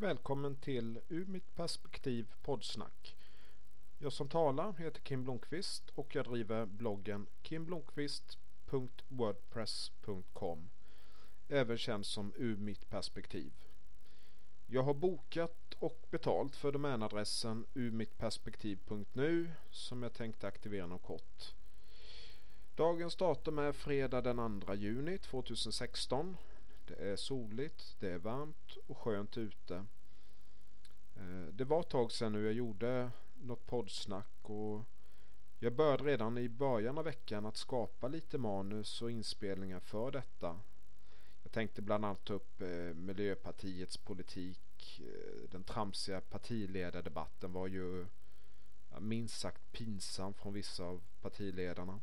välkommen till Ur mitt perspektiv poddsnack. Jag som talar heter Kim Blomqvist och jag driver bloggen kimblomqvist.wordpress.com Även känd som Ur mitt perspektiv. Jag har bokat och betalt för domänadressen urmittperspektiv.nu som jag tänkte aktivera inom kort. Dagens datum är fredag den 2 juni 2016 det är soligt, det är varmt och skönt ute. Eh, det var ett tag sedan nu jag gjorde något poddsnack och jag började redan i början av veckan att skapa lite manus och inspelningar för detta. Jag tänkte bland annat ta upp eh, Miljöpartiets politik. Eh, den tramsiga partiledardebatten var ju minst sagt pinsam från vissa av partiledarna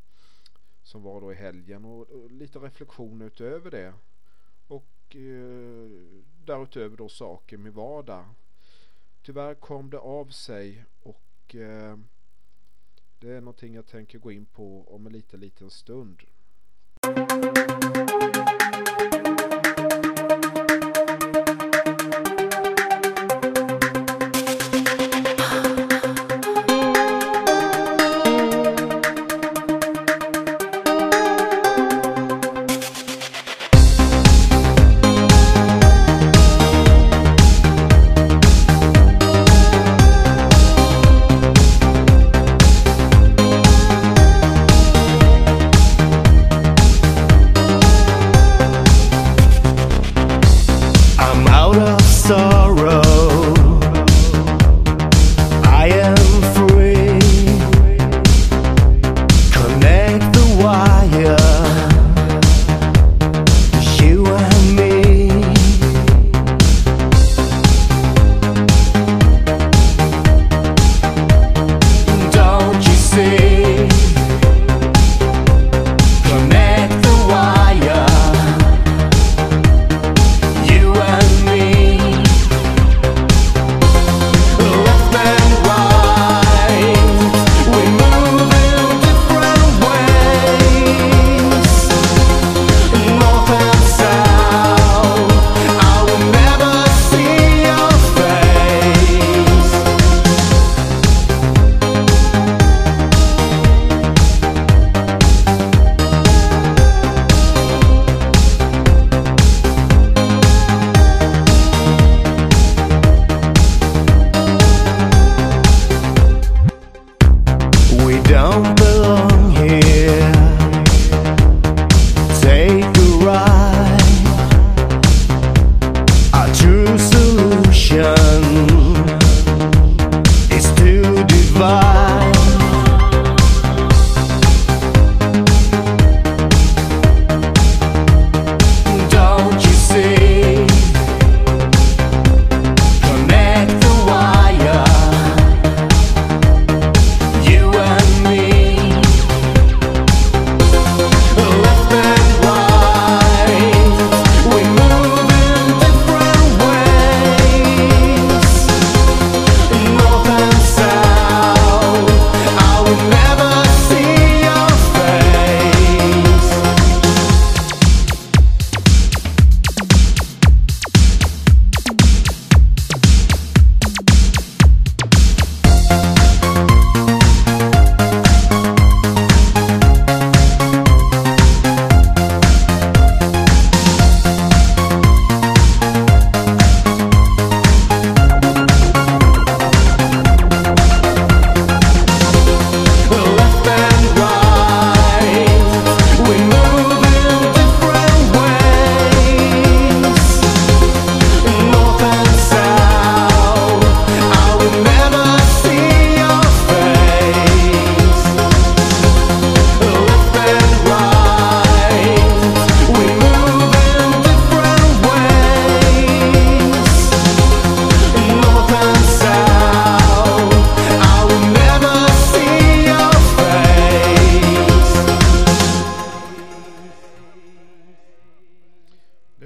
som var då i helgen och lite reflektion utöver det och eh, därutöver då saker med vardag. Tyvärr kom det av sig och eh, det är någonting jag tänker gå in på om en liten, liten stund.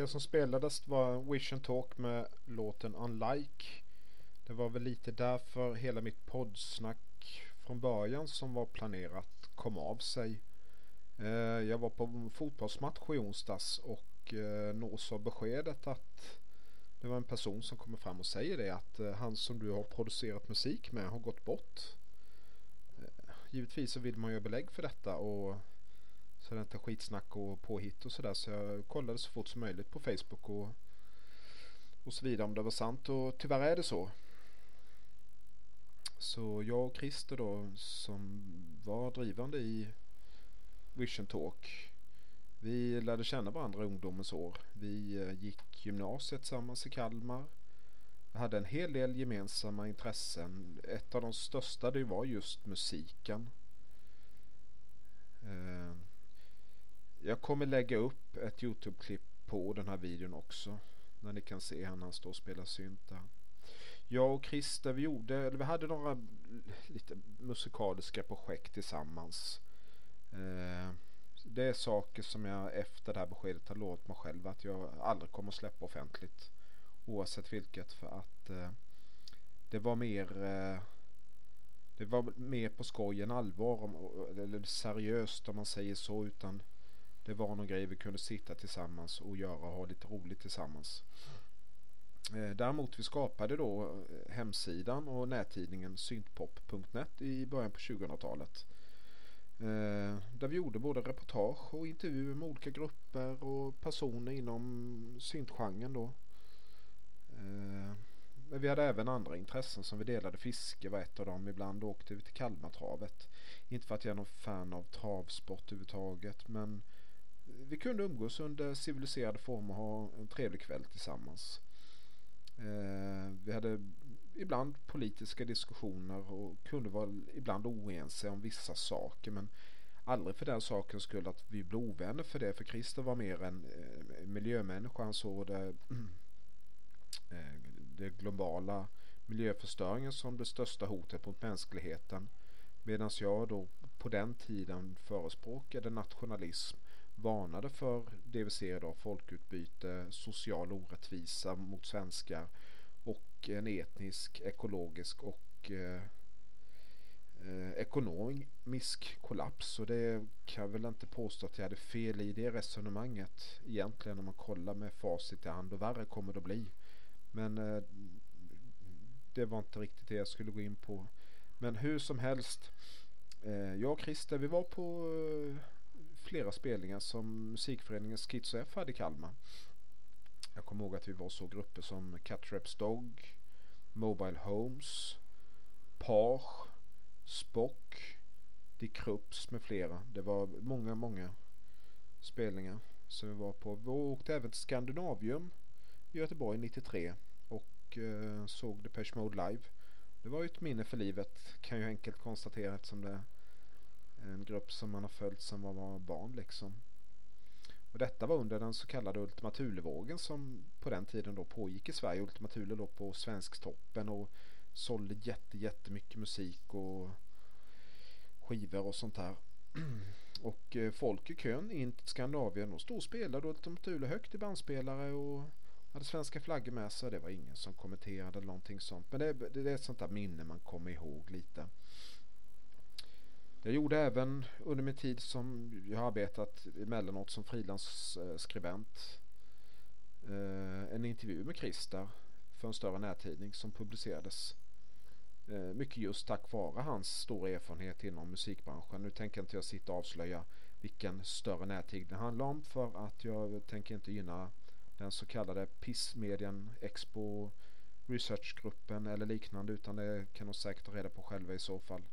Som spelades var Wish and Talk med låten Unlike. Det var väl lite därför hela mitt poddsnack från början som var planerat kom av sig. Eh, jag var på fotbollsmatch i onsdags och eh, nås av beskedet att det var en person som kommer fram och säger det att eh, han som du har producerat musik med har gått bort. Givetvis så vill man ju belägg för detta och så det är inte skitsnack och påhitt och sådär så jag kollade så fort som möjligt på Facebook och, och så vidare om det var sant och tyvärr är det så. Så jag och Christer då som var drivande i Vision Talk vi lärde känna varandra i ungdomens år. Vi eh, gick gymnasiet tillsammans i Kalmar. Vi hade en hel del gemensamma intressen. Ett av de största det var just musiken. Jag kommer lägga upp ett Youtube-klipp på den här videon också. När ni kan se han, han står och spelar synt där. Jag och Christer vi gjorde, eller vi hade några lite musikaliska projekt tillsammans. Eh, det är saker som jag efter det här beskedet har lovat mig själv att jag aldrig kommer att släppa offentligt. Oavsett vilket för att eh, det var mer eh, det var mer på skoj än allvar eller seriöst om man säger så utan det var någon grej vi kunde sitta tillsammans och göra och ha lite roligt tillsammans. Eh, däremot vi skapade då eh, hemsidan och nättidningen syntpop.net i början på 2000-talet. Eh, där vi gjorde både reportage och intervjuer med olika grupper och personer inom syntgenren då. Men vi hade även andra intressen som vi delade. Fiske var ett av dem. Ibland åkte vi till Kalmartravet. Inte för att jag är någon fan av travsport överhuvudtaget men vi kunde umgås under civiliserade former och ha en trevlig kväll tillsammans. Eh, vi hade ibland politiska diskussioner och kunde vara ibland oense om vissa saker men aldrig för den saken skulle att vi blev ovänner för det för Christer var mer en eh, miljömänniska han såg det, eh, det globala miljöförstöringen som det största hotet mot mänskligheten medan jag då på den tiden förespråkade nationalism varnade för det vi ser idag folkutbyte, social orättvisa mot svenskar och en etnisk, ekologisk och eh, eh, ekonomisk kollaps. Och det kan jag väl inte påstå att jag hade fel i det resonemanget egentligen när man kollar med facit i hand och värre kommer det att bli. Men eh, det var inte riktigt det jag skulle gå in på. Men hur som helst. Eh, jag och Christer vi var på eh, flera spelningar som musikföreningen Schizo F hade i Kalmar. Jag kommer ihåg att vi var så grupper som Catraps Dog, Mobile Homes, Page, Spock, Die Krups med flera. Det var många, många spelningar som vi var på. Vi åkte även till Skandinavium i Göteborg 93 och eh, såg Depeche Mode live. Det var ju ett minne för livet kan jag enkelt konstatera eftersom det en grupp som man har följt sedan man var barn liksom. Och detta var under den så kallade Ultima Thule-vågen som på den tiden då pågick i Sverige. Ultima Thule låg på Svensktoppen och sålde jätte, jättemycket musik och skivor och sånt där. Och eh, folk i kön in till Skandinavien och stod och spelade Ultima Thule högt i bandspelare och hade svenska flaggor med sig. Det var ingen som kommenterade eller någonting sånt. Men det, det är ett sånt där minne man kommer ihåg lite. Jag gjorde även under min tid som jag har arbetat emellanåt som frilansskribent eh, en intervju med Christer för en större närtidning som publicerades. Eh, mycket just tack vare hans stora erfarenhet inom musikbranschen. Nu tänker inte jag sitta och avslöja vilken större närtidning det handlar om för att jag tänker inte gynna den så kallade PIS-medien Expo Researchgruppen eller liknande utan det kan de säkert ta reda på själva i så fall.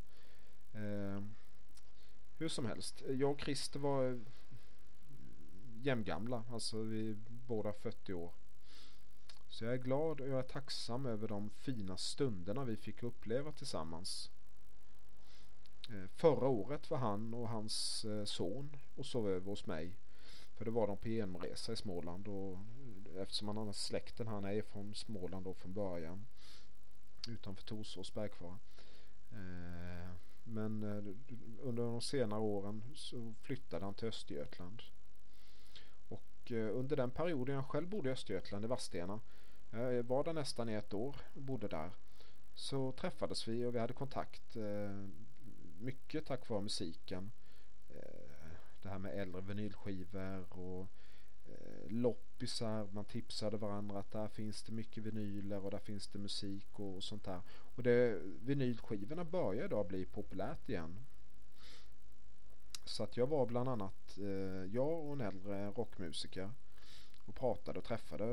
Eh, hur som helst, jag och Christer var eh, jämngamla, alltså vi båda 40 år. Så jag är glad och jag är tacksam över de fina stunderna vi fick uppleva tillsammans. Eh, förra året var han och hans eh, son och sov över hos mig. För det var de på genomresa i Småland och eh, eftersom han har släkten han är från Småland då från början. Utanför Torsås bergkvara. Men eh, under de senare åren så flyttade han till Östergötland. Och eh, under den perioden jag själv bodde i Östergötland i Vadstena. Eh, jag var där nästan i ett år och bodde där. Så träffades vi och vi hade kontakt. Mycket tack vare musiken. Det här med äldre vinylskivor och Eh, loppisar, man tipsade varandra att där finns det mycket vinyler och där finns det musik och, och sånt där. Och det, vinylskivorna börjar idag bli populärt igen. Så att jag var bland annat, eh, jag och en äldre rockmusiker och pratade och träffade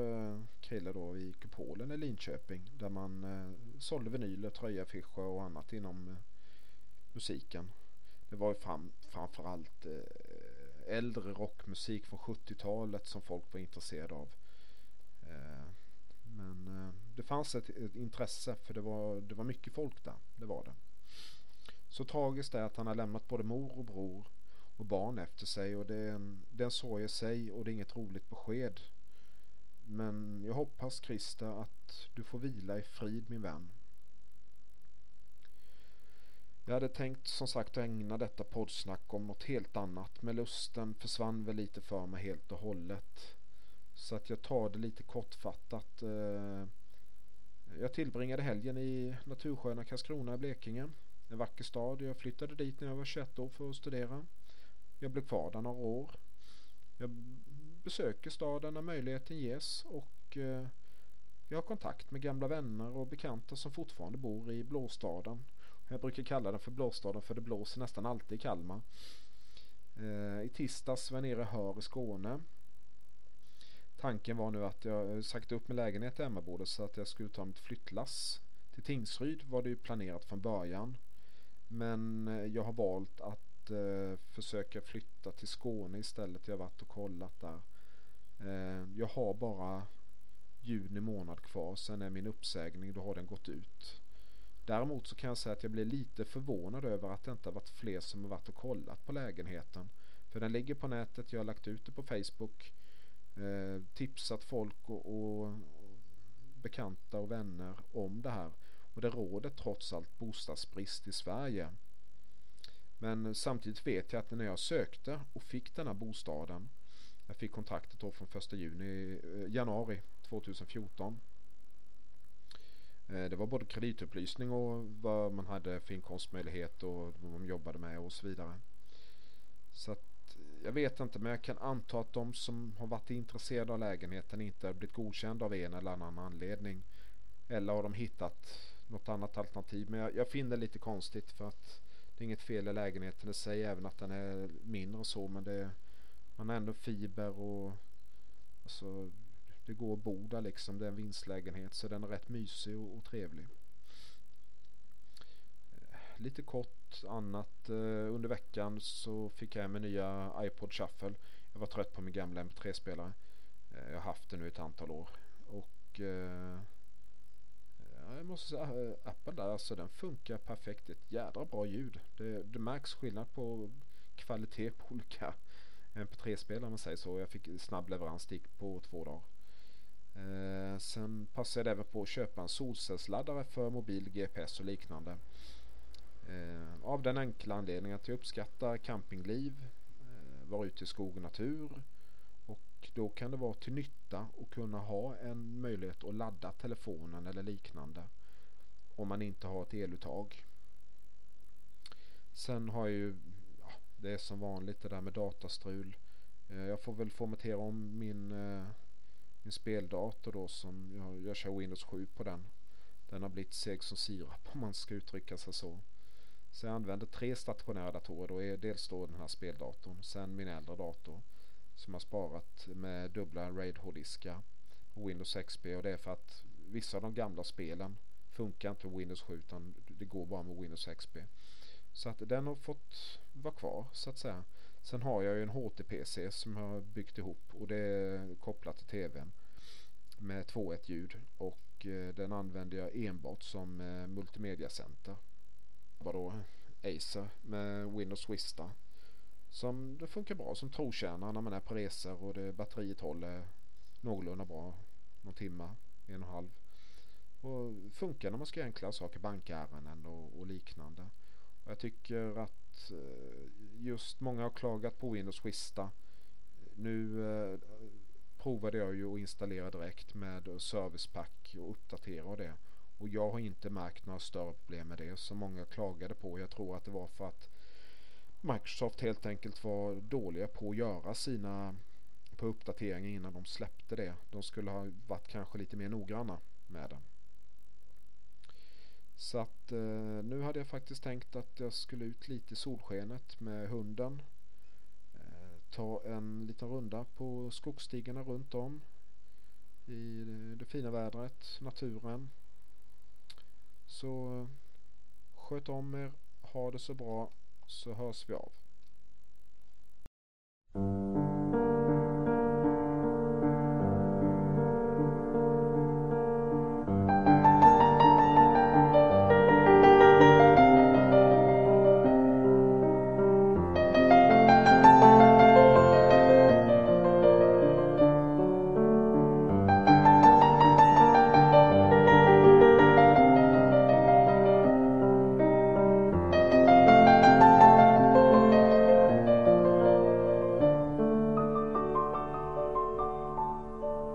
Krille då i Kupolen i Linköping där man eh, sålde vinyler, tröjaffischer och annat inom eh, musiken. Det var ju fram, framförallt eh, äldre rockmusik från 70-talet som folk var intresserade av. Eh, men eh, det fanns ett, ett, intresse för det var, det var mycket folk där. Det var det. Så tragiskt är att han har lämnat både mor och bror och barn efter sig och det är en, det är en sorg i sig och det är inget roligt besked. Men jag hoppas Krista att du får vila i frid min vän. Jag hade tänkt som sagt att ägna detta poddsnack om något helt annat men lusten försvann väl lite för mig helt och hållet. Så att jag tar det lite kortfattat. Eh, jag tillbringade helgen i natursköna Karlskrona i Blekinge. En vacker stad. Jag flyttade dit när jag var 21 år för att studera. Jag blev kvar där några år. Jag besöker staden när möjligheten ges och eh, jag har kontakt med gamla vänner och bekanta som fortfarande bor i blåstaden. Jag brukar kalla den för blåstaden för det blåser nästan alltid i Kalmar. Eh, I tisdags var jag nere i Hör i Skåne. Tanken var nu att jag sagt upp min lägenhet i Emmaboda så att jag skulle ta mitt flyttlass. Till Tingsryd var det ju planerat från början. Men eh, jag har valt att eh, försöka flytta till Skåne istället. Jag har varit och kollat där. Jag har bara juni månad kvar. Sen är min uppsägning, då har den gått ut. Däremot så kan jag säga att jag blir lite förvånad över att det inte har varit fler som har varit och kollat på lägenheten. För den ligger på nätet, jag har lagt ut det på Facebook. Eh, tipsat folk och, och, bekanta och vänner om det här. Och det råder trots allt bostadsbrist i Sverige. Men samtidigt vet jag att när jag sökte och fick den här bostaden. Jag fick kontraktet då från 1 juni, eh, januari 2014. Eh, det var både kreditupplysning och vad man hade för inkomstmöjlighet och vad man jobbade med och så vidare. Så att eh, jag vet inte men jag kan anta att de som har varit intresserade av lägenheten inte har blivit godkända av en eller annan anledning. Eller har de hittat något annat alternativ. Men jag, jag finner det lite konstigt för att det är inget fel i lägenheten i sig även att den är mindre och så men det man har ändå fiber och alltså det går att bo där liksom. Det är en vinstlägenhet så den är rätt mysig och, och trevlig. Eh, lite kort annat. Eh, under veckan så fick jag hem en nya iPod Shuffle. Jag var trött på min gamla MP3-spelare. Eh, jag har haft den nu ett antal år. Och eh, jag måste säga eh, appen Apple där alltså den funkar perfekt. Ett jädra bra ljud. Det, det märks skillnad på kvalitet på olika MP3-spelare om man säger så. Jag fick snabb leverans på två dagar. Eh, sen passade jag även på att köpa en solcellsladdare för mobil GPS och liknande. Eh, av den enkla anledningen att jag uppskattar campingliv, eh, vara ute i skog och natur och då kan det vara till nytta att kunna ha en möjlighet att ladda telefonen eller liknande om man inte har ett eluttag. Sen har jag ju, ja, det är som vanligt det där med datastrul. Eh, jag får väl formatera om min, eh, min speldator då som jag, jag kör Windows 7 på den. Den har blivit seg som sirap om man ska uttrycka sig så. Så jag använder tre stationära datorer. Då är dels då den här speldatorn, sen min äldre dator som har sparat med dubbla raid hårddiskar och Windows XP och det är för att vissa av de gamla spelen funkar inte med Windows 7 utan det går bara med Windows XP. Så att den har fått vara kvar så att säga. Sen har jag ju en HT-PC som jag har byggt ihop och det är kopplat till tvn med 2.1 ljud och eh, den använder jag enbart som eh, multimediacenter. Vadå? Acer med Windows Vista som det funkar bra som trotjänare när man är på resor och det, batteriet håller någorlunda bra. Någon timma, en och en halv. Och funkar när man ska göra enklare saker, bankärenden och, och liknande. Och jag tycker att Eh, just många har klagat på Windows Vista. Nu eh, provade jag ju att installera direkt med servicepack och uppdatera det. Och jag har inte märkt några större problem med det som många klagade på. Jag tror att det var för att Microsoft helt enkelt var dåliga på att göra sina på uppdateringar innan de släppte det. De skulle ha varit kanske lite mer noggranna med den. Så att eh, nu hade jag faktiskt tänkt att jag skulle ut lite i solskenet med hunden. Eh, ta en liten runda på skogsstigarna runt om. I det, det fina vädret, naturen. Så sköt om er, ha det så bra så hörs vi av.